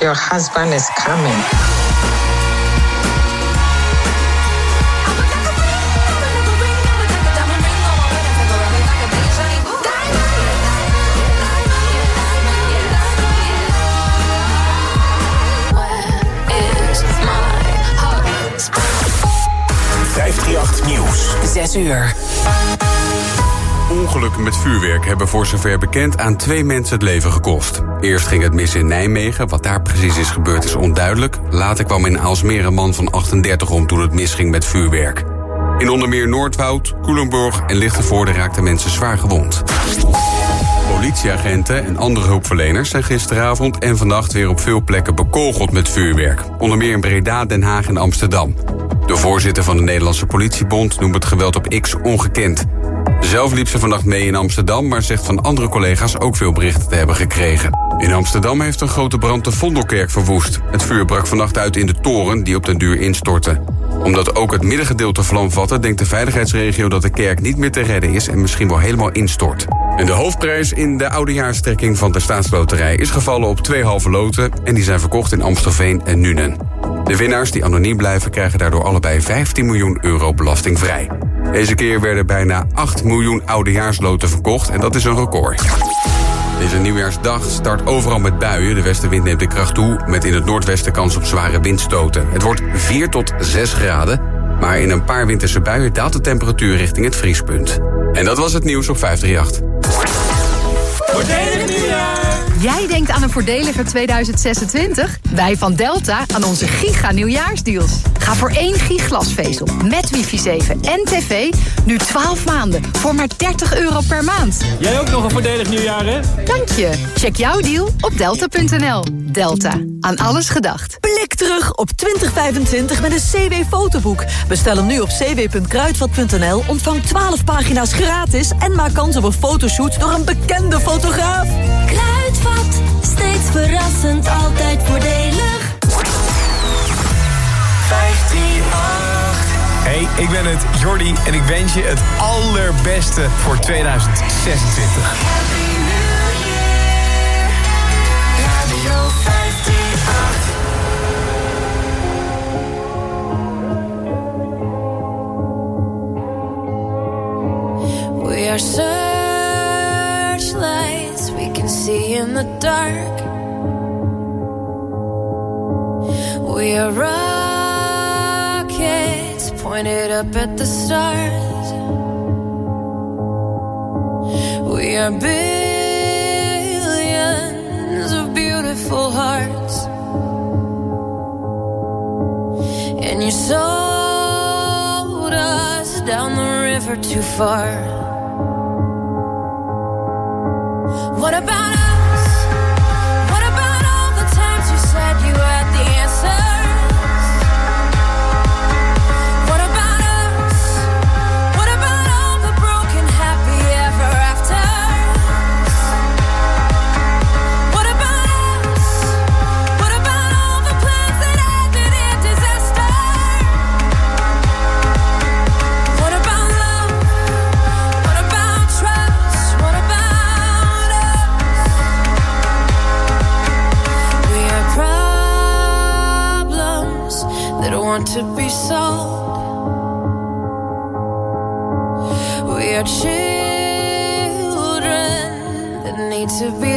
Your husband is coming. Nieuws. 6 uur. Ongelukken met vuurwerk hebben voor zover bekend aan twee mensen het leven gekost. Eerst ging het mis in Nijmegen. Wat daar precies is gebeurd is onduidelijk. Later kwam in Aalsmeer een man van 38 om toen het misging met vuurwerk. In onder meer Noordwoud, Culemborg en Lichtenvoorde raakten mensen zwaar gewond. Politieagenten en andere hulpverleners zijn gisteravond en vannacht weer op veel plekken bekogeld met vuurwerk. Onder meer in Breda, Den Haag en Amsterdam. De voorzitter van de Nederlandse Politiebond noemt het geweld op X ongekend. Zelf liep ze vannacht mee in Amsterdam, maar zegt van andere collega's ook veel berichten te hebben gekregen. In Amsterdam heeft een grote brand de Vondelkerk verwoest. Het vuur brak vannacht uit in de toren, die op den duur instortte. Omdat ook het middengedeelte vlam vatte, denkt de veiligheidsregio dat de kerk niet meer te redden is en misschien wel helemaal instort. En de hoofdprijs in de oudejaarsstrekking van de staatsloterij is gevallen op twee halve loten en die zijn verkocht in Amstelveen en Nuenen. De winnaars die anoniem blijven krijgen daardoor allebei 15 miljoen euro belastingvrij. Deze keer werden bijna 8 miljoen oudejaarsloten verkocht en dat is een record. Deze nieuwjaarsdag start overal met buien. De westenwind neemt de kracht toe, met in het noordwesten kans op zware windstoten. Het wordt 4 tot 6 graden, maar in een paar winterse buien daalt de temperatuur richting het vriespunt. En dat was het nieuws op 538. Jij denkt aan een voordeliger 2026? Wij van Delta aan onze giga nieuwjaarsdeals. Ga voor één giglasvezel met wifi 7 en tv nu 12 maanden voor maar 30 euro per maand. Jij ook nog een voordelig nieuwjaar, hè? Dank je. Check jouw deal op delta.nl. Delta. Aan alles gedacht. Blik terug op 2025 met een CW-fotoboek. Bestel hem nu op cw.kruidvat.nl, ontvang 12 pagina's gratis... en maak kans op een fotoshoot door een bekende fotograaf. Kruidvat, steeds verrassend, altijd voordelig. 538. Hey, ik ben het, Jordi, en ik wens je het allerbeste voor 2026. Happy New Year. Radio 538. We are searchlights in the dark. We are rockets pointed up at the stars. We are billions of beautiful hearts. And you sold us down the river too far. What about us? want to be sold. We are children that need to be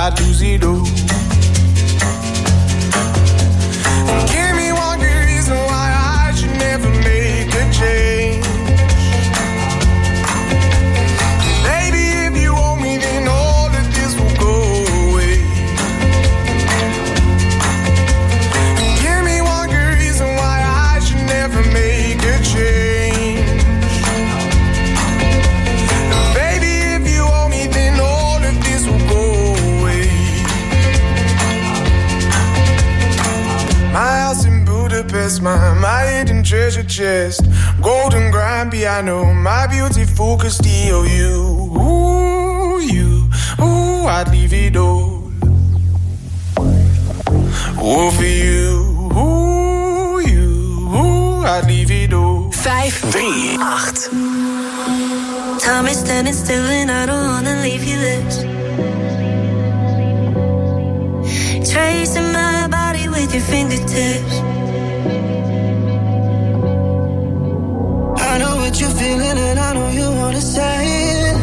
I do zero. treasure chest, golden grand piano, my beautiful could steal you. Ooh, you, ooh, I'd leave it all. Ooh, for you, ooh, you, ooh, I'd leave it all. Five, three, eight. Time is standing still and I don't wanna leave your lips. Tracing my body with your fingertips that you're feeling, and I know you wanna say it.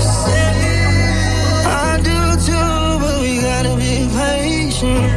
Say it. I do too, but we gotta be patient.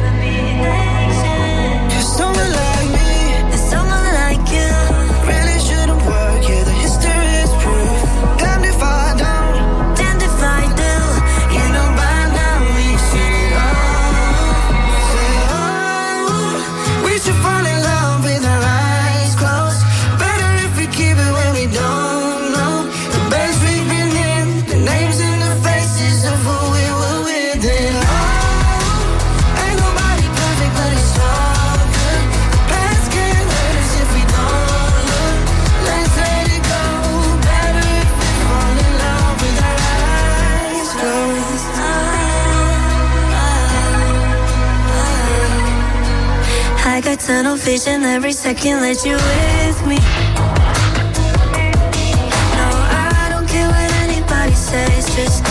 tunnel vision every second. Let you with me. No, I don't care what anybody says. Just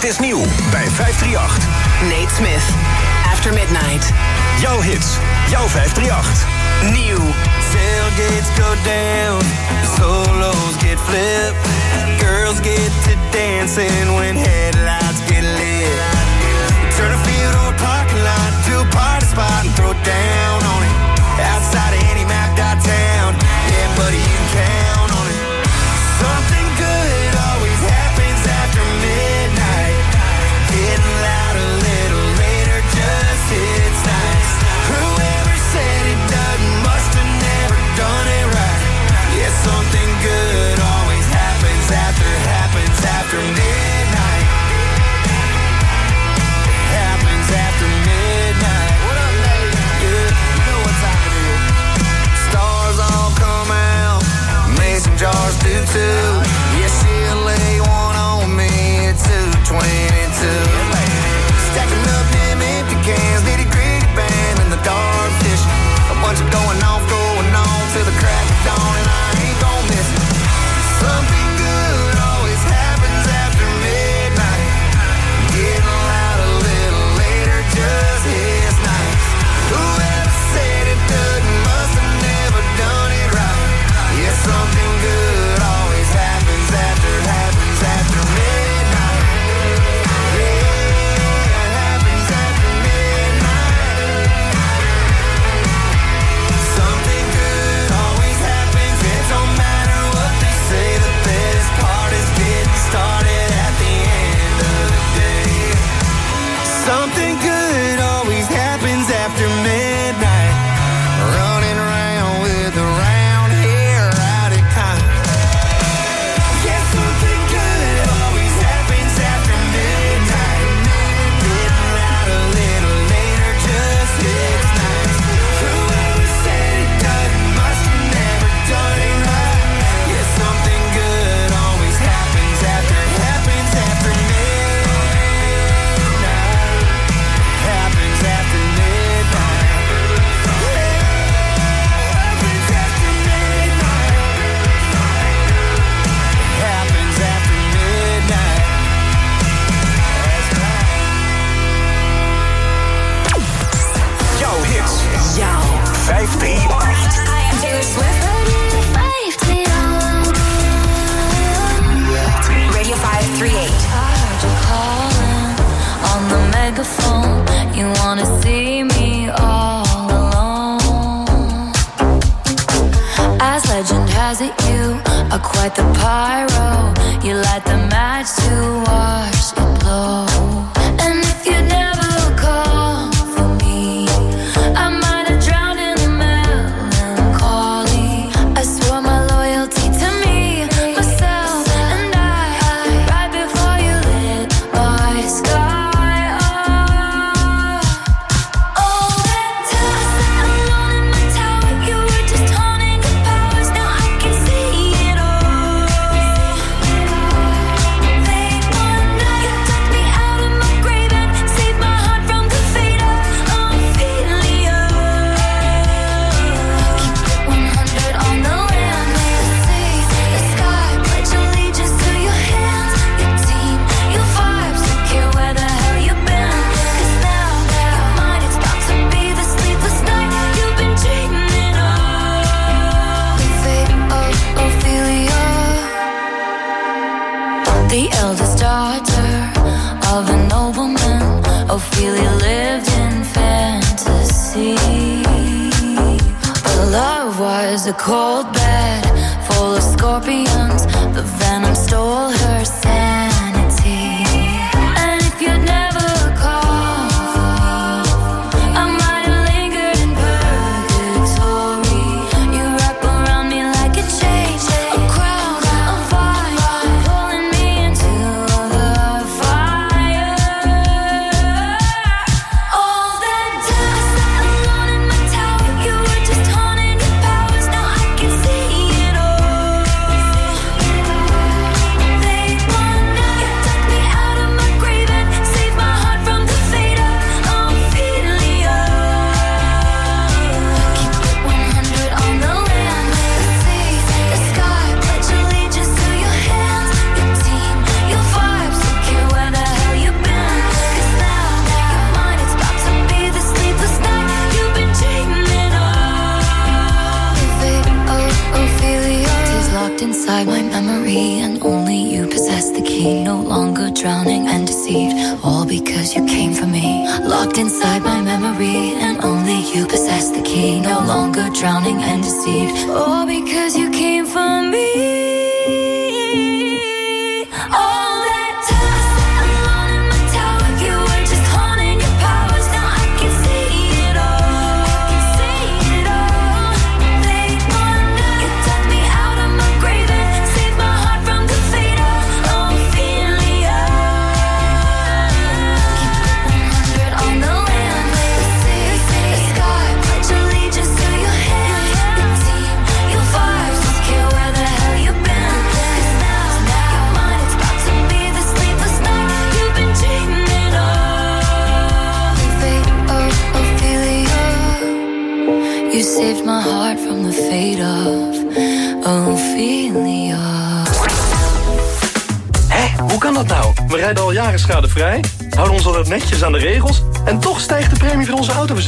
Dit is nieuw bij 538. Nate Smith, After Midnight. Jouw hits, jouw 538. Nieuw. Tailgates go down, solos get flipped. Girls get to dancing when headlights get lit. Turn a field or parking lot to a party spot and throw down on it. Outside of any mapped out town, yeah, buddy, you can.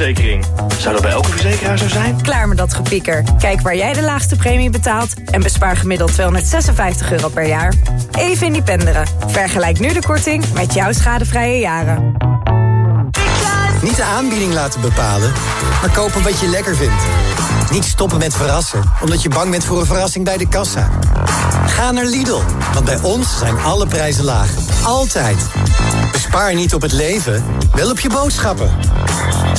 Zou dat bij elke verzekeraar zo zijn? Klaar met dat gepieker. Kijk waar jij de laagste premie betaalt... en bespaar gemiddeld 256 euro per jaar. Even in die penderen. Vergelijk nu de korting met jouw schadevrije jaren. Niet de aanbieding laten bepalen, maar kopen wat je lekker vindt. Niet stoppen met verrassen, omdat je bang bent voor een verrassing bij de kassa. Ga naar Lidl, want bij ons zijn alle prijzen laag. Altijd. Bespaar niet op het leven, wel op je boodschappen.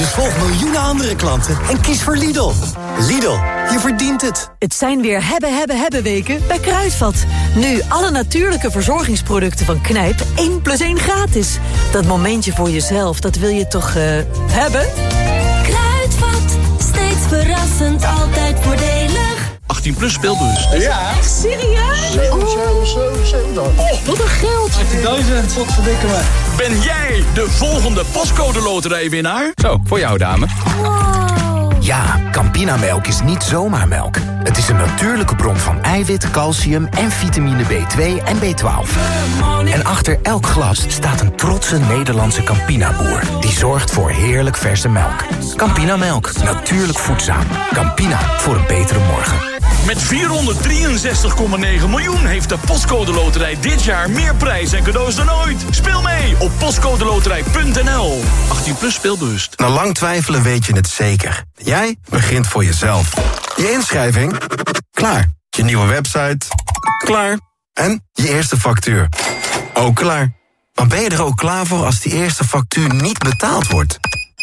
Dus volg miljoenen andere klanten en kies voor Lidl. Lidl, je verdient het. Het zijn weer hebben, hebben, hebben weken bij Kruidvat. Nu alle natuurlijke verzorgingsproducten van Knijp 1 plus 1 gratis. Dat momentje voor jezelf, dat wil je toch eh, hebben? Kruidvat, steeds verrassend, altijd voor de. 18 plus speelbus. Ja. Echt serieus? Oh, wat een geld. 18.000, wat verdikken me. Ben jij de volgende postcode loterijwinnaar? Zo, voor jou dame. Ja, Campinamelk is niet zomaar melk. Het is een natuurlijke bron van eiwit, calcium en vitamine B2 en B12. En achter elk glas staat een trotse Nederlandse Campina-boer... die zorgt voor heerlijk verse melk. Campinamelk, natuurlijk voedzaam. Campina, voor een betere morgen. Met 463,9 miljoen heeft de Postcode Loterij dit jaar meer prijs en cadeaus dan ooit. Speel mee op postcodeloterij.nl. 18 plus speelbewust. Na lang twijfelen weet je het zeker. Jij begint voor jezelf. Je inschrijving? Klaar. Je nieuwe website? Klaar. En je eerste factuur? Ook klaar. Maar ben je er ook klaar voor als die eerste factuur niet betaald wordt?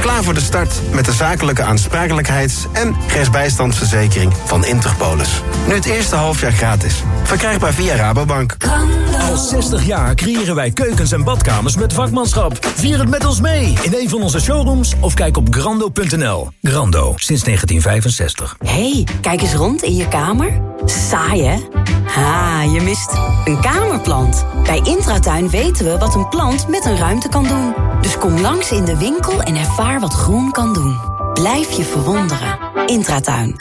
Klaar voor de start met de zakelijke aansprakelijkheids- en rechtsbijstandsverzekering van Interpolis. Nu het eerste halfjaar gratis. Verkrijgbaar via Rabobank. Al 60 jaar creëren wij keukens en badkamers met vakmanschap. Vier het met ons mee in een van onze showrooms of kijk op grando.nl. Grando, sinds 1965. hey, kijk eens rond in je kamer. Saai, hè? Ha, je mist een kamerplant. Bij Intratuin weten we wat een plant met een ruimte kan doen. Dus kom langs in de winkel en ervaar wat groen kan doen. Blijf je verwonderen. Intratuin.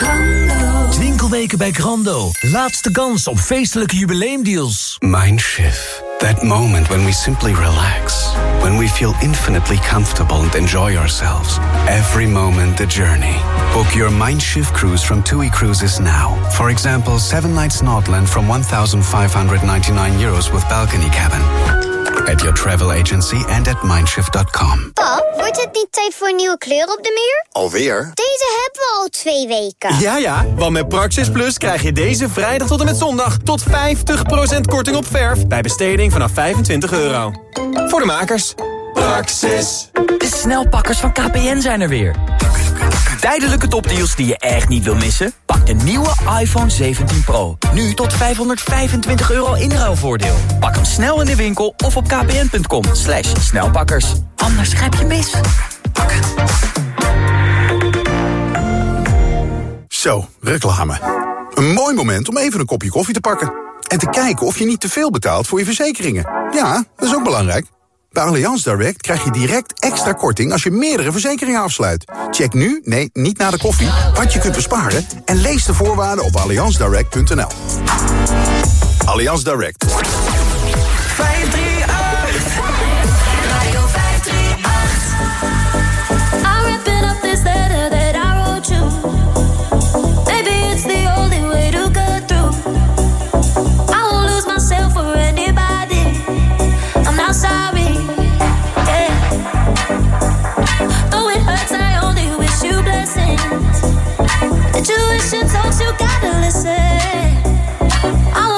Winkelweken bij Grando. Laatste kans op feestelijke jubileumdeals. Mindshift. That moment when we simply relax. When we feel infinitely comfortable and enjoy ourselves. Every moment the journey. Book your Mindshift cruise from TUI Cruises now. For example, 7 nights Nordland from 1,599 euros with balcony cabin. At your travel agency and at mindshift.com. Pap, wordt het niet tijd voor een nieuwe kleur op de muur? Alweer? Deze hebben we al twee weken. Ja, ja, want met Praxis Plus krijg je deze vrijdag tot en met zondag... tot 50% korting op verf bij besteding vanaf 25 euro. Voor de makers. Praxis. De snelpakkers van KPN zijn er weer. Tijdelijke topdeals die je echt niet wil missen? Pak de nieuwe iPhone 17 Pro. Nu tot 525 euro inruilvoordeel. Pak hem snel in de winkel of op kpn.com. Slash snelpakkers. Anders grijp je mis. Zo, reclame. Een mooi moment om even een kopje koffie te pakken. En te kijken of je niet te veel betaalt voor je verzekeringen. Ja, dat is ook belangrijk. Bij Allianz Direct krijg je direct extra korting als je meerdere verzekeringen afsluit. Check nu, nee, niet na de koffie, wat je kunt besparen... en lees de voorwaarden op allianzdirect.nl. Allianz Direct. 538. Intuition talks, you gotta listen. I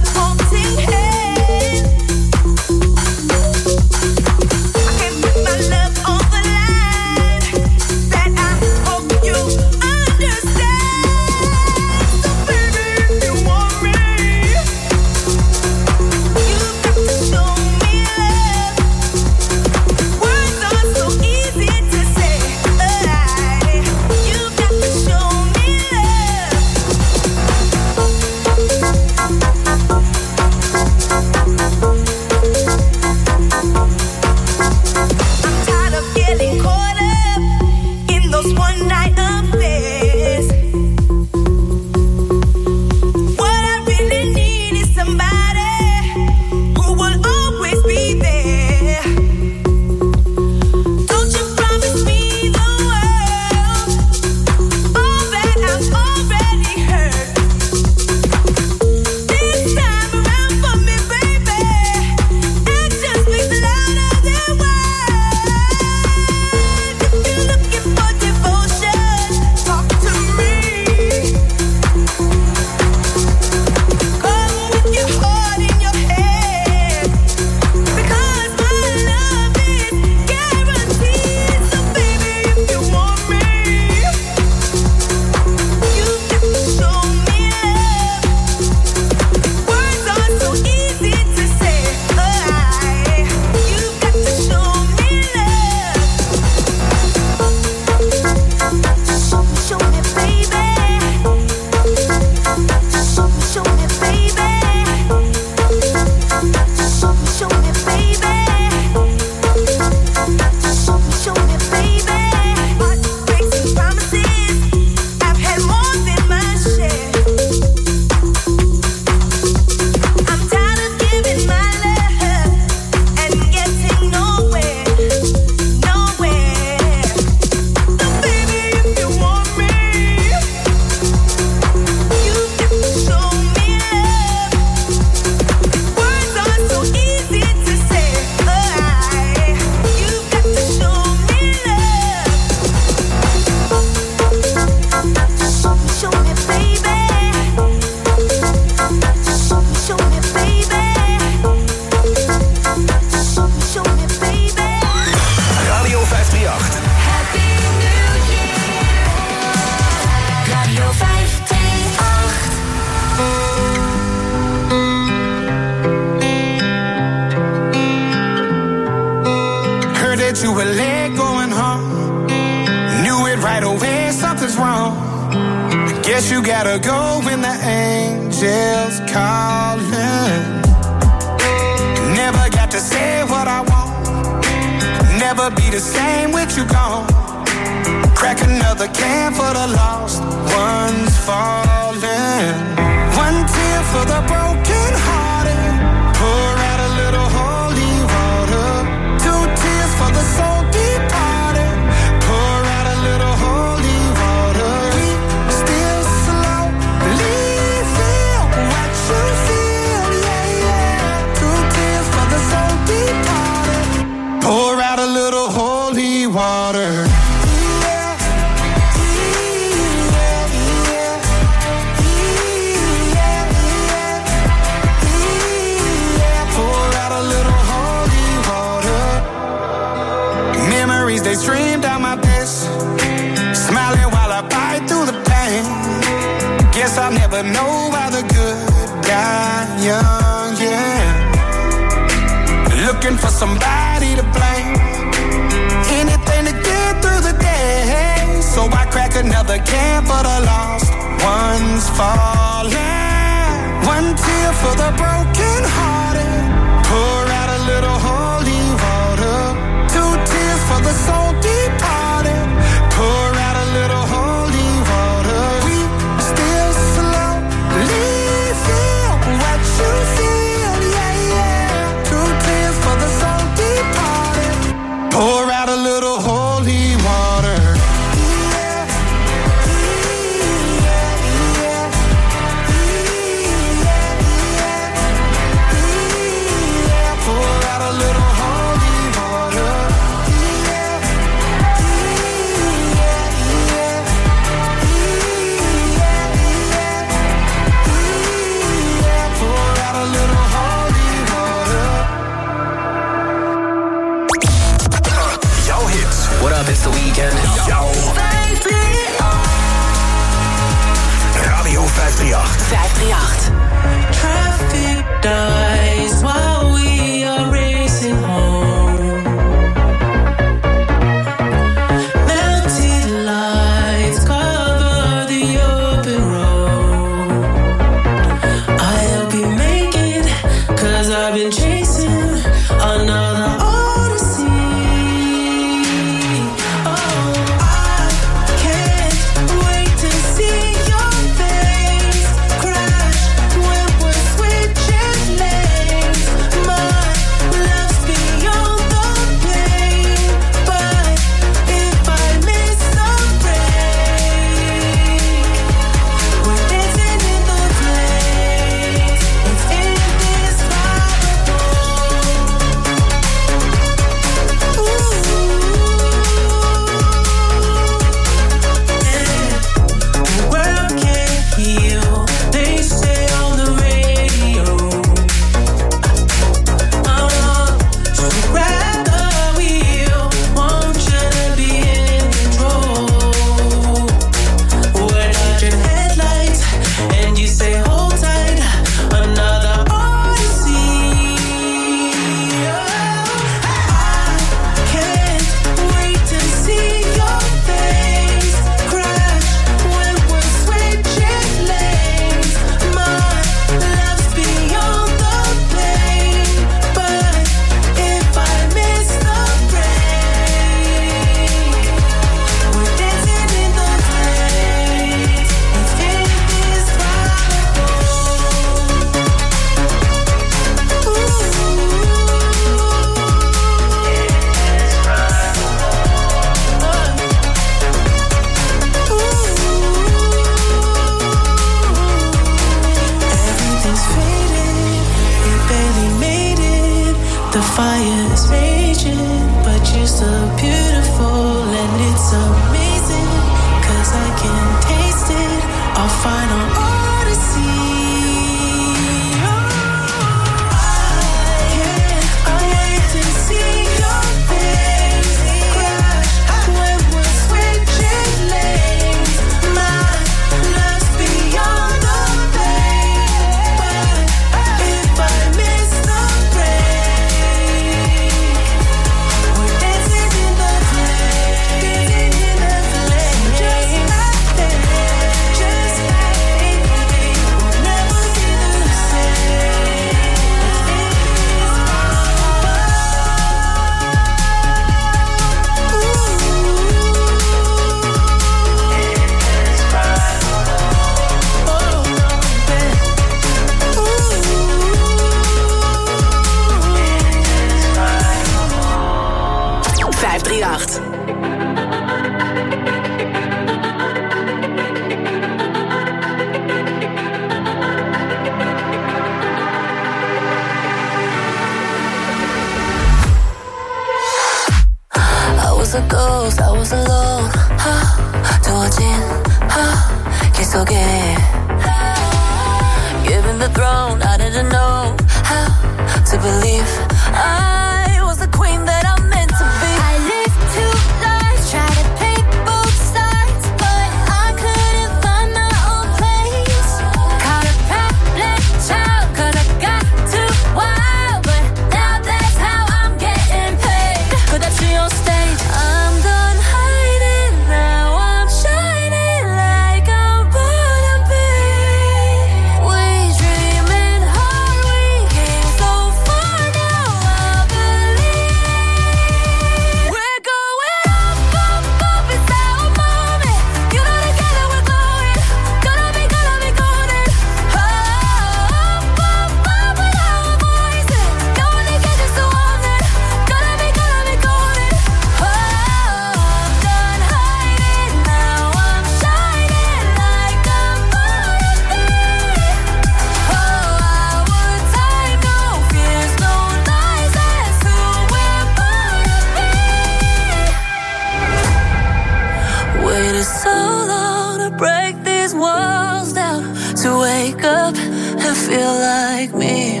up and feel like me.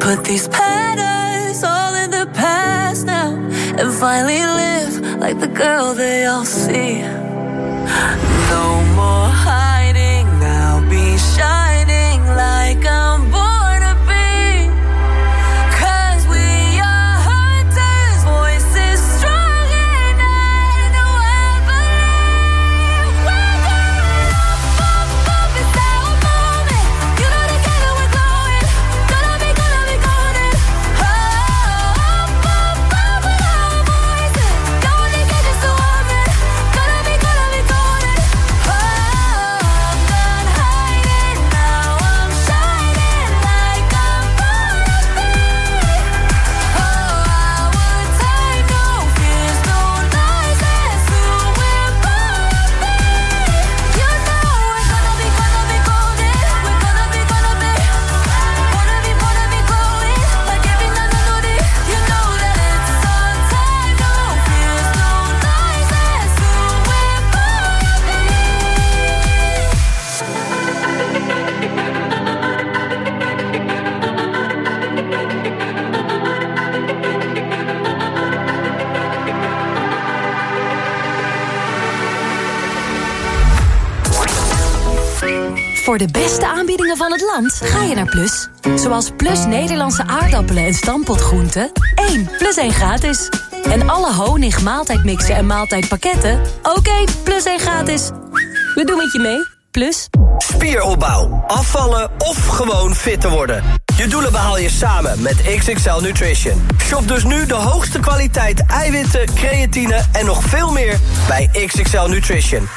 Put these patterns all in the past now and finally live like the girl they all see. No more hiding, now be shining Voor de beste aanbiedingen van het land ga je naar Plus. Zoals Plus Nederlandse aardappelen en stampotgroenten. 1 plus 1 gratis. En alle honig, maaltijdmixen en maaltijdpakketten. Ook 1 plus 1 gratis. We doen het je mee. Plus. Spieropbouw, afvallen of gewoon fit te worden. Je doelen behaal je samen met XXL Nutrition. Shop dus nu de hoogste kwaliteit eiwitten, creatine en nog veel meer bij XXL Nutrition.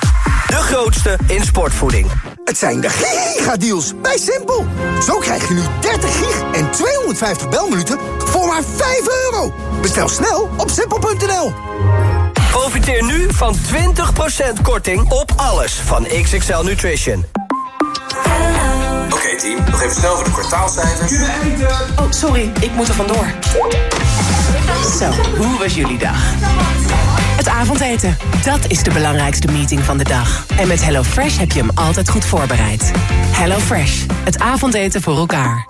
De grootste in sportvoeding. Het zijn de gigadeals bij Simpel. Zo krijg je nu 30 gig en 250 belminuten voor maar 5 euro. Bestel snel op simpel.nl. Profiteer nu van 20% korting op alles van XXL Nutrition. Oké team, nog even snel voor de kwartaalcijfers. Oh, sorry, ik moet er vandoor. Zo, hoe was jullie dag? Het avondeten, dat is de belangrijkste meeting van de dag. En met HelloFresh heb je hem altijd goed voorbereid. HelloFresh, het avondeten voor elkaar.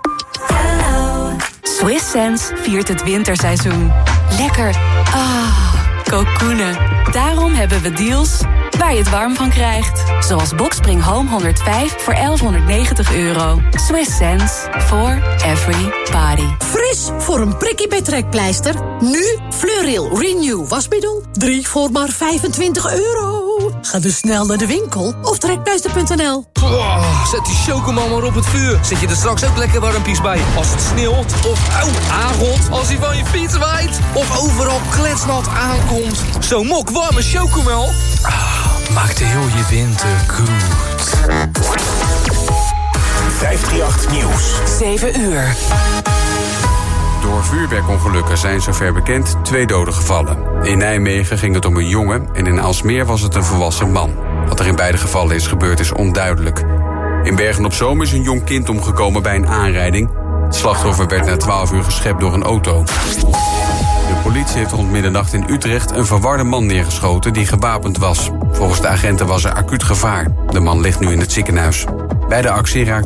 Swiss Sense viert het winterseizoen. Lekker. Ah, kokoenen. Daarom hebben we deals waar je het warm van krijgt. Zoals Boxspring Home 105 voor 1190 euro. Swiss sense for every body. Fris voor een prikkie bij. Nu Fleuril Renew wasmiddel. 3 voor maar 25 euro. Ga dus snel naar de winkel of trekpleister.nl. Oh, zet die chocomel maar op het vuur. Zet je er straks ook lekker warmpies bij. Als het sneeuwt of auw, aangot. Als hij van je fiets waait. Of overal kletsnat aankomt. Zo'n mok warme chocomel. Ah, maakt heel je winter goed. 538 Nieuws. 7 uur. Door vuurwerkongelukken zijn zover bekend twee doden gevallen. In Nijmegen ging het om een jongen en in Alsmeer was het een volwassen man. Wat er in beide gevallen is gebeurd is onduidelijk. In Bergen op Zoom is een jong kind omgekomen bij een aanrijding. Het slachtoffer werd na 12 uur geschept door een auto. De politie heeft rond middernacht in Utrecht een verwarde man neergeschoten die gewapend was. Volgens de agenten was er acuut gevaar. De man ligt nu in het ziekenhuis. Bij de actie raakte